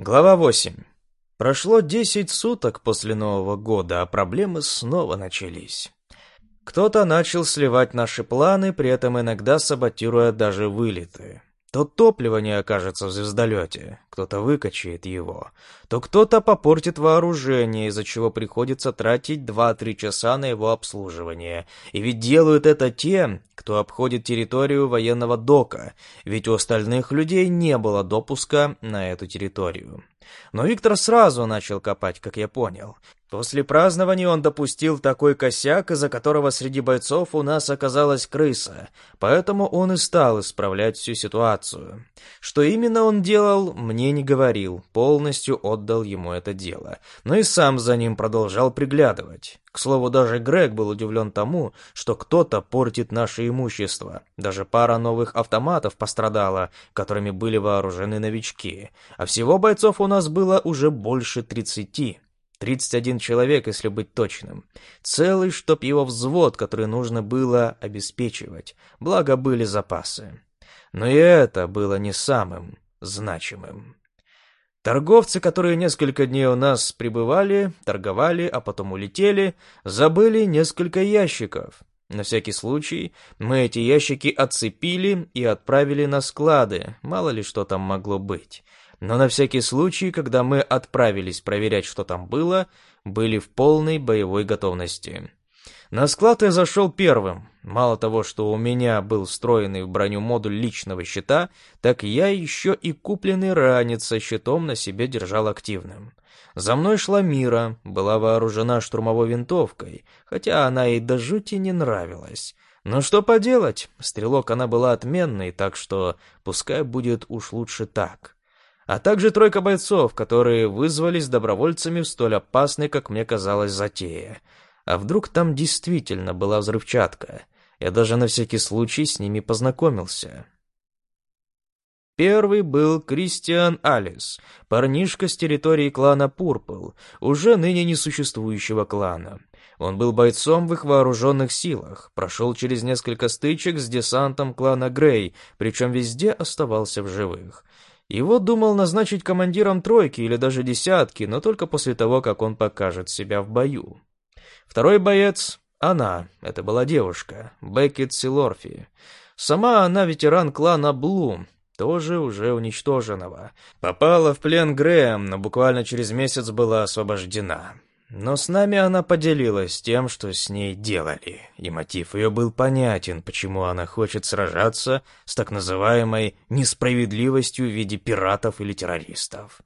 Глава 8. Прошло 10 суток после Нового года, а проблемы снова начались. Кто-то начал сливать наши планы, при этом иногда саботируя даже вылеты. То топливо не окажется в звездолете, кто-то выкачает его, то кто-то попортит вооружение, из-за чего приходится тратить 2-3 часа на его обслуживание. И ведь делают это те, кто обходит территорию военного дока, ведь у остальных людей не было допуска на эту территорию. Но Виктор сразу начал копать, как я понял. После празднования он допустил такой косяк, из-за которого среди бойцов у нас оказалась крыса, поэтому он и стал исправлять всю ситуацию. Что именно он делал, мне не говорил, полностью отдал ему это дело, но и сам за ним продолжал приглядывать. К слову, даже Грег был удивлен тому, что кто-то портит наше имущество. Даже пара новых автоматов пострадала, которыми были вооружены новички. А всего бойцов у нас было уже больше тридцати. 31 человек, если быть точным. Целый, чтоб его взвод, который нужно было обеспечивать. Благо были запасы. Но и это было не самым значимым. Торговцы, которые несколько дней у нас пребывали, торговали, а потом улетели, забыли несколько ящиков. На всякий случай мы эти ящики отцепили и отправили на склады, мало ли что там могло быть но на всякий случай, когда мы отправились проверять, что там было, были в полной боевой готовности. На склад я зашел первым. Мало того, что у меня был встроенный в броню модуль личного щита, так я еще и купленный ранец со щитом на себе держал активным. За мной шла Мира, была вооружена штурмовой винтовкой, хотя она ей до жути не нравилась. Но что поделать, стрелок она была отменной, так что пускай будет уж лучше так а также тройка бойцов, которые вызвались добровольцами в столь опасной, как мне казалось, затее. А вдруг там действительно была взрывчатка? Я даже на всякий случай с ними познакомился. Первый был Кристиан Алис, парнишка с территории клана Пурпл, уже ныне несуществующего клана. Он был бойцом в их вооруженных силах, прошел через несколько стычек с десантом клана Грей, причем везде оставался в живых. Его думал назначить командиром тройки или даже десятки, но только после того, как он покажет себя в бою. Второй боец — она, это была девушка, Беккет Силорфи. Сама она ветеран клана Блум, тоже уже уничтоженного. Попала в плен Грэм, но буквально через месяц была освобождена. Но с нами она поделилась тем, что с ней делали, и мотив ее был понятен, почему она хочет сражаться с так называемой несправедливостью в виде пиратов или террористов.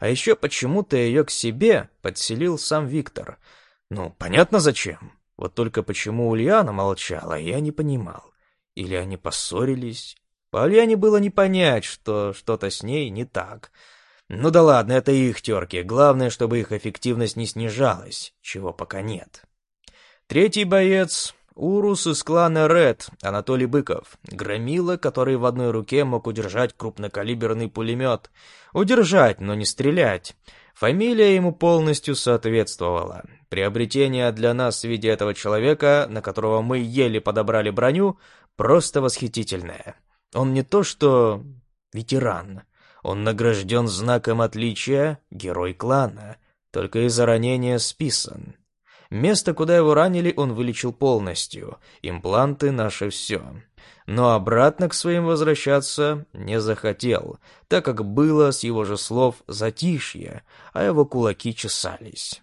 А еще почему-то ее к себе подселил сам Виктор. Ну, понятно зачем. Вот только почему Ульяна молчала, я не понимал. Или они поссорились? По Ульяне было не понять, что что-то с ней не так — ну да ладно, это их терки. Главное, чтобы их эффективность не снижалась, чего пока нет. Третий боец — Урус из клана Ред, Анатолий Быков. Громила, который в одной руке мог удержать крупнокалиберный пулемет. Удержать, но не стрелять. Фамилия ему полностью соответствовала. Приобретение для нас в виде этого человека, на которого мы еле подобрали броню, просто восхитительное. Он не то что ветеран — он награжден знаком отличия «Герой клана», только из-за ранения списан. Место, куда его ранили, он вылечил полностью. Импланты — наше все. Но обратно к своим возвращаться не захотел, так как было, с его же слов, затишье, а его кулаки чесались.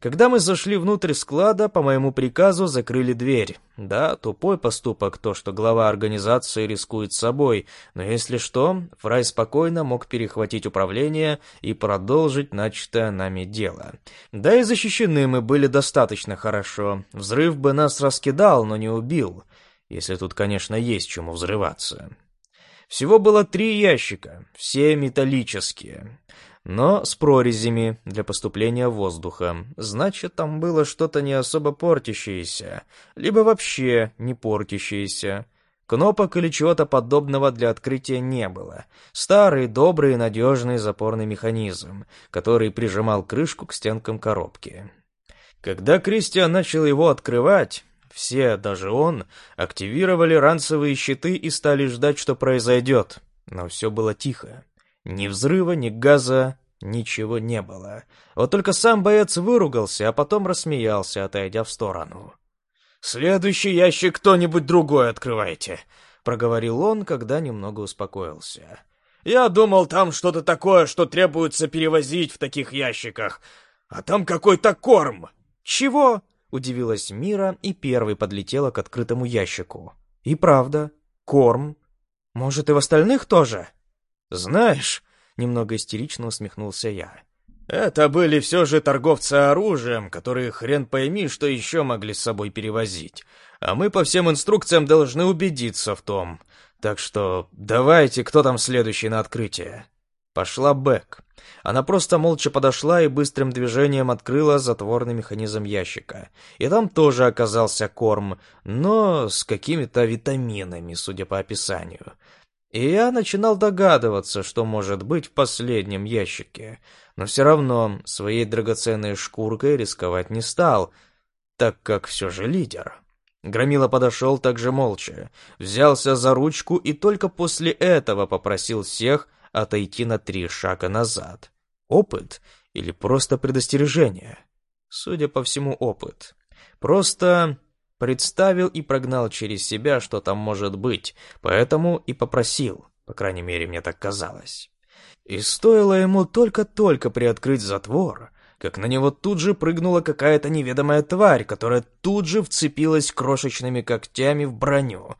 Когда мы зашли внутрь склада, по моему приказу закрыли дверь. Да, тупой поступок то, что глава организации рискует собой, но если что, Фрай спокойно мог перехватить управление и продолжить начатое нами дело. Да и защищены мы были достаточно хорошо. Взрыв бы нас раскидал, но не убил. Если тут, конечно, есть чему взрываться. Всего было три ящика, все металлические но с прорезями для поступления воздуха. Значит, там было что-то не особо портящееся, либо вообще не портящееся. Кнопок или чего-то подобного для открытия не было. Старый, добрый и надежный запорный механизм, который прижимал крышку к стенкам коробки. Когда Кристиан начал его открывать, все, даже он, активировали ранцевые щиты и стали ждать, что произойдет. Но все было тихо. Ни взрыва, ни газа, ничего не было. Вот только сам боец выругался, а потом рассмеялся, отойдя в сторону. «Следующий ящик кто-нибудь другой открывайте», — проговорил он, когда немного успокоился. «Я думал, там что-то такое, что требуется перевозить в таких ящиках, а там какой-то корм». «Чего?» — удивилась Мира и первой подлетела к открытому ящику. «И правда, корм. Может, и в остальных тоже?» «Знаешь...» — немного истерично усмехнулся я. Это были все же торговцы оружием, которые хрен пойми, что еще могли с собой перевозить. А мы по всем инструкциям должны убедиться в том. Так что давайте, кто там следующий на открытие? Пошла Бэк. Она просто молча подошла и быстрым движением открыла затворный механизм ящика. И там тоже оказался корм, но с какими-то витаминами, судя по описанию. И я начинал догадываться, что может быть в последнем ящике но все равно своей драгоценной шкуркой рисковать не стал, так как все же лидер. Громила подошел также молча, взялся за ручку и только после этого попросил всех отойти на три шага назад. Опыт или просто предостережение? Судя по всему, опыт. Просто представил и прогнал через себя, что там может быть, поэтому и попросил, по крайней мере, мне так казалось. И стоило ему только-только приоткрыть затвор, как на него тут же прыгнула какая-то неведомая тварь, которая тут же вцепилась крошечными когтями в броню.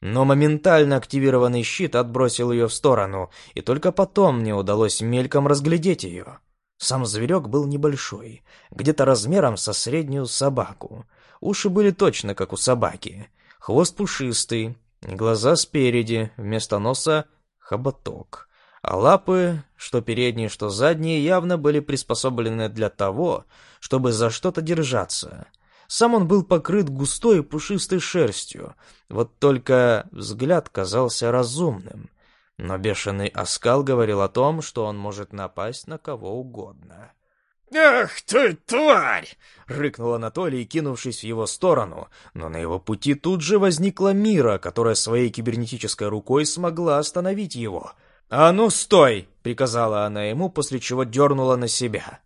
Но моментально активированный щит отбросил ее в сторону, и только потом мне удалось мельком разглядеть ее. Сам зверек был небольшой, где-то размером со среднюю собаку. Уши были точно как у собаки. Хвост пушистый, глаза спереди, вместо носа — хоботок а лапы, что передние, что задние, явно были приспособлены для того, чтобы за что-то держаться. Сам он был покрыт густой и пушистой шерстью, вот только взгляд казался разумным. Но бешеный оскал говорил о том, что он может напасть на кого угодно. «Ах ты, тварь!» — рыкнул Анатолий, кинувшись в его сторону, но на его пути тут же возникла Мира, которая своей кибернетической рукой смогла остановить его — «А ну, стой!» — приказала она ему, после чего дернула на себя.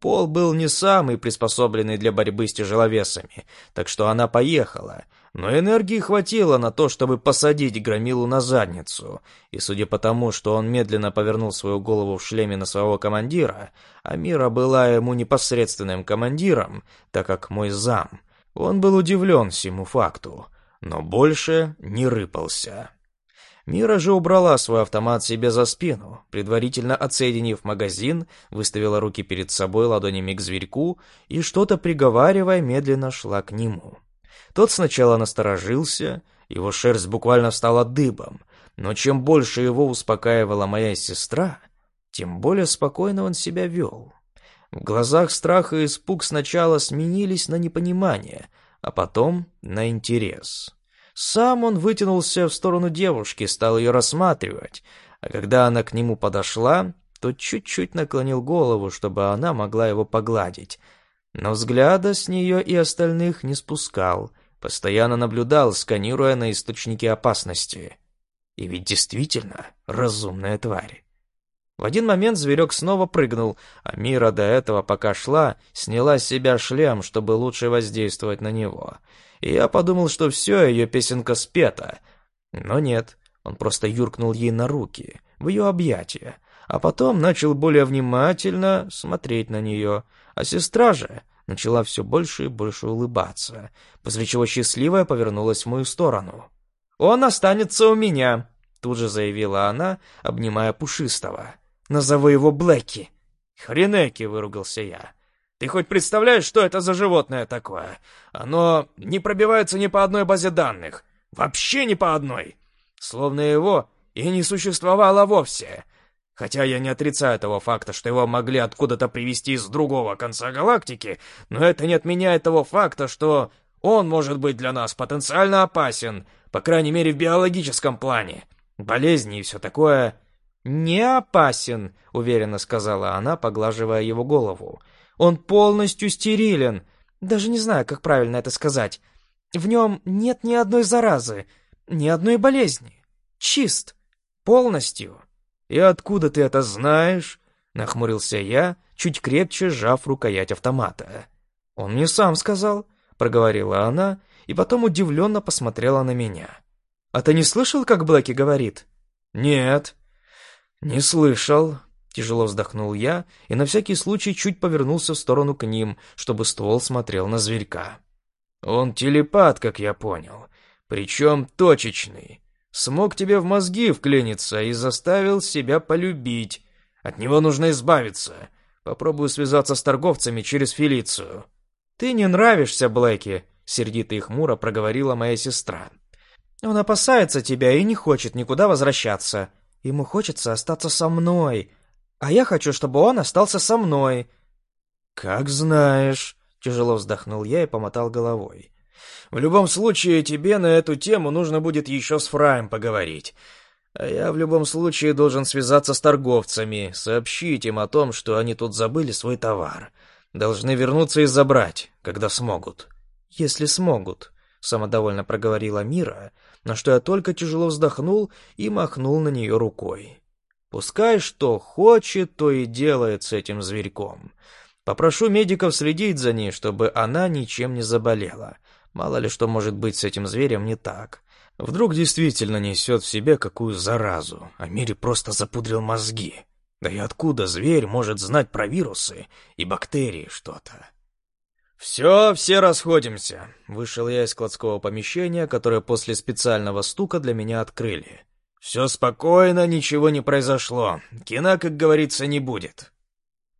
Пол был не самый приспособленный для борьбы с тяжеловесами, так что она поехала, но энергии хватило на то, чтобы посадить Громилу на задницу, и судя по тому, что он медленно повернул свою голову в шлеме на своего командира, Амира была ему непосредственным командиром, так как мой зам, он был удивлен всему факту, но больше не рыпался. Мира же убрала свой автомат себе за спину, предварительно отсоединив магазин, выставила руки перед собой ладонями к зверьку и, что-то приговаривая, медленно шла к нему. Тот сначала насторожился, его шерсть буквально стала дыбом, но чем больше его успокаивала моя сестра, тем более спокойно он себя вел. В глазах страх и испуг сначала сменились на непонимание, а потом на интерес. Сам он вытянулся в сторону девушки, стал ее рассматривать, а когда она к нему подошла, то чуть-чуть наклонил голову, чтобы она могла его погладить. Но взгляда с нее и остальных не спускал, постоянно наблюдал, сканируя на источники опасности. И ведь действительно разумная тварь. В один момент зверек снова прыгнул, а Мира до этого, пока шла, сняла с себя шлем, чтобы лучше воздействовать на него — и я подумал, что все, ее песенка спета. Но нет, он просто юркнул ей на руки, в ее объятия, а потом начал более внимательно смотреть на нее, а сестра же начала все больше и больше улыбаться, после чего счастливая повернулась в мою сторону. «Он останется у меня», — тут же заявила она, обнимая Пушистого. «Назову его Блэки». «Хренеки», — выругался я. Ты хоть представляешь, что это за животное такое? Оно не пробивается ни по одной базе данных. Вообще ни по одной. Словно его и не существовало вовсе. Хотя я не отрицаю того факта, что его могли откуда-то привезти с другого конца галактики, но это не отменяет того факта, что он может быть для нас потенциально опасен, по крайней мере в биологическом плане. Болезни и все такое... «Не опасен», — уверенно сказала она, поглаживая его голову. Он полностью стерилен. Даже не знаю, как правильно это сказать. В нем нет ни одной заразы, ни одной болезни. Чист. Полностью. «И откуда ты это знаешь?» — нахмурился я, чуть крепче сжав рукоять автомата. «Он мне сам сказал», — проговорила она, и потом удивленно посмотрела на меня. «А ты не слышал, как Блэки говорит?» «Нет». «Не слышал», — тяжело вздохнул я и на всякий случай чуть повернулся в сторону к ним, чтобы ствол смотрел на зверька. «Он телепат, как я понял, причем точечный. Смог тебе в мозги вклиниться и заставил себя полюбить. От него нужно избавиться. Попробую связаться с торговцами через Фелицию». «Ты не нравишься, Блэки», — сердито и хмуро проговорила моя сестра. «Он опасается тебя и не хочет никуда возвращаться. Ему хочется остаться со мной, а я хочу, чтобы он остался со мной». «Как знаешь», — тяжело вздохнул я и помотал головой. «В любом случае, тебе на эту тему нужно будет еще с Фраем поговорить. А я в любом случае должен связаться с торговцами, сообщить им о том, что они тут забыли свой товар. Должны вернуться и забрать, когда смогут. Если смогут, самодовольно проговорила Мира, на что я только тяжело вздохнул и махнул на нее рукой. Пускай что хочет, то и делает с этим зверьком. Попрошу медиков следить за ней, чтобы она ничем не заболела. Мало ли что может быть с этим зверем не так. Вдруг действительно несет в себе какую заразу, а Мире просто запудрил мозги. Да и откуда зверь может знать про вирусы и бактерии что-то? «Все, все расходимся», — вышел я из складского помещения, которое после специального стука для меня открыли. «Все спокойно, ничего не произошло. Кина, как говорится, не будет».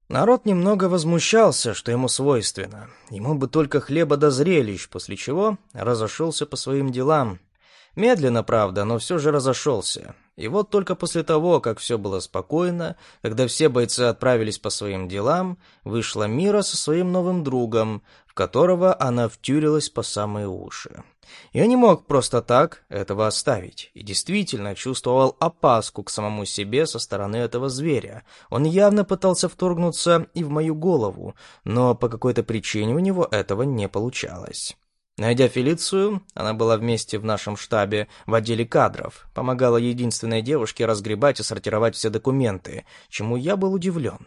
Народ немного возмущался, что ему свойственно. Ему бы только хлеба до зрелищ, после чего разошелся по своим делам. Медленно, правда, но все же разошелся. И вот только после того, как все было спокойно, когда все бойцы отправились по своим делам, вышла Мира со своим новым другом, в которого она втюрилась по самые уши. Я не мог просто так этого оставить, и действительно чувствовал опаску к самому себе со стороны этого зверя. Он явно пытался вторгнуться и в мою голову, но по какой-то причине у него этого не получалось. Найдя Фелицию, она была вместе в нашем штабе в отделе кадров, помогала единственной девушке разгребать и сортировать все документы, чему я был удивлен.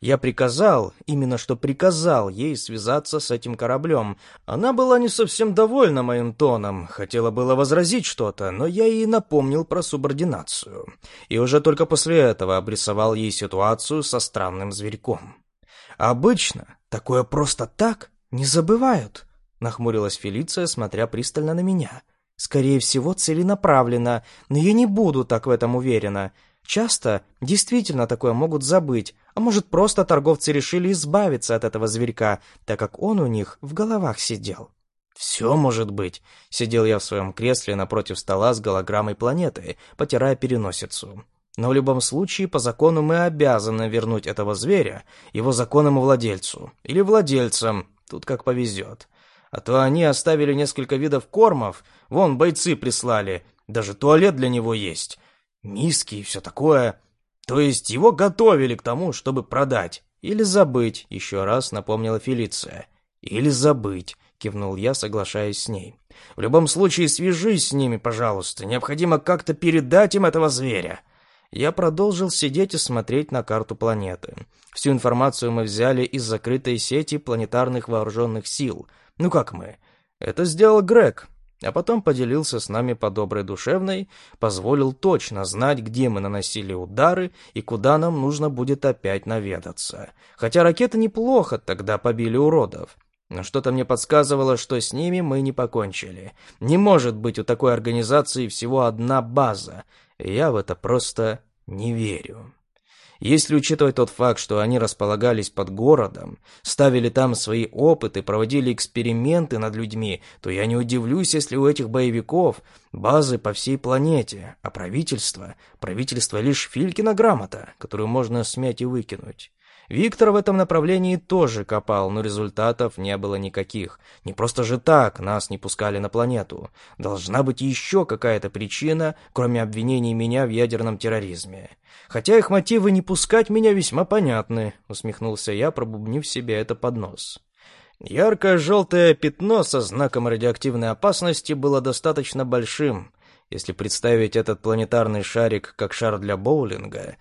Я приказал, именно что приказал ей связаться с этим кораблем. Она была не совсем довольна моим тоном, хотела было возразить что-то, но я ей напомнил про субординацию. И уже только после этого обрисовал ей ситуацию со странным зверьком. Обычно такое просто так не забывают. Нахмурилась Фелиция, смотря пристально на меня. Скорее всего, целенаправленно, но я не буду так в этом уверена. Часто действительно такое могут забыть, а может просто торговцы решили избавиться от этого зверька, так как он у них в головах сидел. «Все может быть», — сидел я в своем кресле напротив стола с голограммой планеты, потирая переносицу. «Но в любом случае, по закону мы обязаны вернуть этого зверя его законному владельцу. Или владельцам, тут как повезет. А то они оставили несколько видов кормов, вон бойцы прислали, даже туалет для него есть, миски и все такое. То есть его готовили к тому, чтобы продать. Или забыть, еще раз напомнила Фелиция. Или забыть, кивнул я, соглашаясь с ней. В любом случае, свяжись с ними, пожалуйста. Необходимо как-то передать им этого зверя. Я продолжил сидеть и смотреть на карту планеты. Всю информацию мы взяли из закрытой сети планетарных вооруженных сил — ну как мы? Это сделал Грег, а потом поделился с нами по доброй душевной, позволил точно знать, где мы наносили удары и куда нам нужно будет опять наведаться. Хотя ракеты неплохо тогда побили уродов. Но что-то мне подсказывало, что с ними мы не покончили. Не может быть у такой организации всего одна база. Я в это просто не верю. Если учитывать тот факт, что они располагались под городом, ставили там свои опыты, проводили эксперименты над людьми, то я не удивлюсь, если у этих боевиков базы по всей планете, а правительство, правительство лишь Филькина грамота, которую можно смять и выкинуть. Виктор в этом направлении тоже копал, но результатов не было никаких. Не просто же так нас не пускали на планету. Должна быть еще какая-то причина, кроме обвинений меня в ядерном терроризме. Хотя их мотивы не пускать меня весьма понятны, усмехнулся я, пробубнив себе это под нос. Яркое желтое пятно со знаком радиоактивной опасности было достаточно большим. Если представить этот планетарный шарик как шар для боулинга,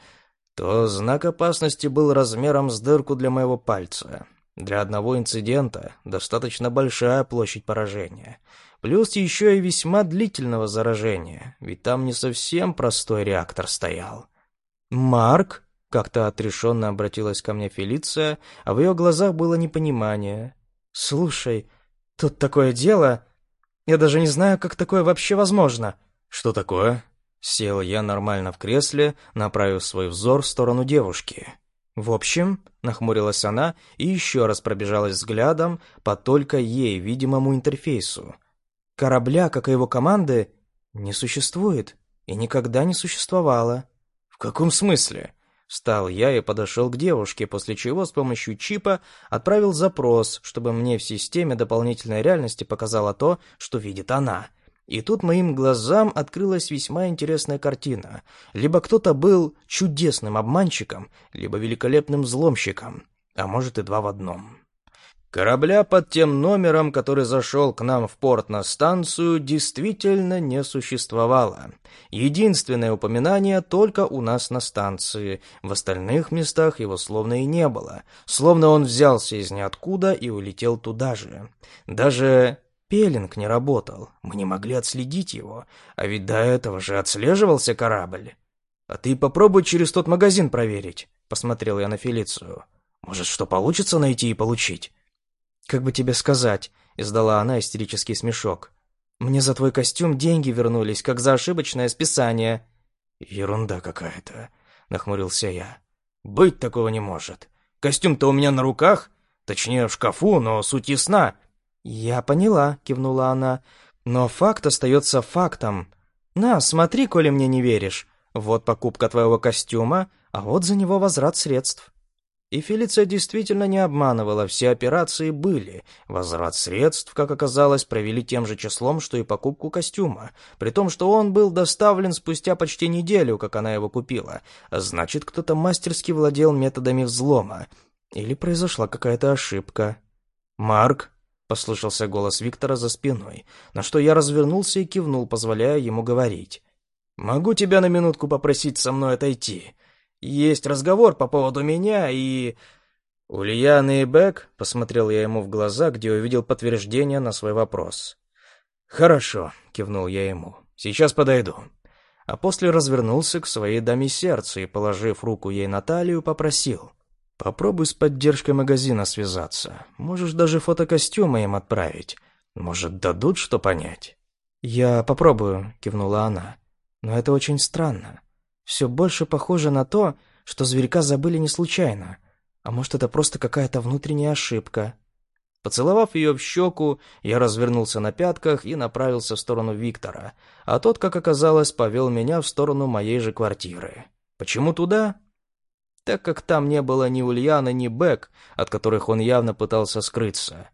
то знак опасности был размером с дырку для моего пальца. Для одного инцидента достаточно большая площадь поражения. Плюс еще и весьма длительного заражения, ведь там не совсем простой реактор стоял. «Марк?» — как-то отрешенно обратилась ко мне Фелиция, а в ее глазах было непонимание. «Слушай, тут такое дело. Я даже не знаю, как такое вообще возможно». «Что такое?» Сел я нормально в кресле, направив свой взор в сторону девушки. «В общем», — нахмурилась она и еще раз пробежалась взглядом по только ей видимому интерфейсу. «Корабля, как и его команды, не существует и никогда не существовало». «В каком смысле?» Встал я и подошел к девушке, после чего с помощью чипа отправил запрос, чтобы мне в системе дополнительной реальности показало то, что видит она. И тут моим глазам открылась весьма интересная картина. Либо кто-то был чудесным обманщиком, либо великолепным взломщиком, а может и два в одном. Корабля под тем номером, который зашел к нам в порт на станцию, действительно не существовало. Единственное упоминание только у нас на станции. В остальных местах его словно и не было. Словно он взялся из ниоткуда и улетел туда же. Даже Пелинг не работал, мы не могли отследить его, а ведь до этого же отслеживался корабль. «А ты попробуй через тот магазин проверить», — посмотрел я на Фелицию. «Может, что получится найти и получить?» «Как бы тебе сказать», — издала она истерический смешок. «Мне за твой костюм деньги вернулись, как за ошибочное списание». «Ерунда какая-то», — нахмурился я. «Быть такого не может. Костюм-то у меня на руках, точнее в шкафу, но суть ясна. «Я поняла», — кивнула она. «Но факт остается фактом. На, смотри, коли мне не веришь. Вот покупка твоего костюма, а вот за него возврат средств». И Фелиция действительно не обманывала, все операции были. Возврат средств, как оказалось, провели тем же числом, что и покупку костюма, при том, что он был доставлен спустя почти неделю, как она его купила. Значит, кто-то мастерски владел методами взлома. Или произошла какая-то ошибка. «Марк», — послышался голос Виктора за спиной, на что я развернулся и кивнул, позволяя ему говорить. «Могу тебя на минутку попросить со мной отойти? Есть разговор по поводу меня и...» «Ульяна и Бек?» — посмотрел я ему в глаза, где увидел подтверждение на свой вопрос. «Хорошо», — кивнул я ему. «Сейчас подойду». А после развернулся к своей даме сердца и, положив руку ей на талию, попросил. Попробуй с поддержкой магазина связаться. Можешь даже фотокостюмы им отправить. Может, дадут что понять?» «Я попробую», — кивнула она. «Но это очень странно. Все больше похоже на то, что зверька забыли не случайно. А может, это просто какая-то внутренняя ошибка». Поцеловав ее в щеку, я развернулся на пятках и направился в сторону Виктора, а тот, как оказалось, повел меня в сторону моей же квартиры. Почему туда? Так как там не было ни Ульяна, ни Бек, от которых он явно пытался скрыться.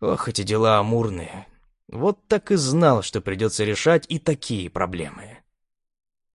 Ох, эти дела амурные. Вот так и знал, что придется решать и такие проблемы.